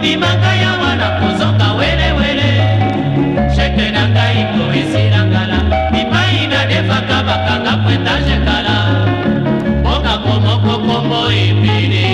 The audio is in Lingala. mobima ngai ya mwana kozoka welewele sheke na ngai koesila ngala bipai nadefaka bakanga pwetage kala mboka komoko kombo ebele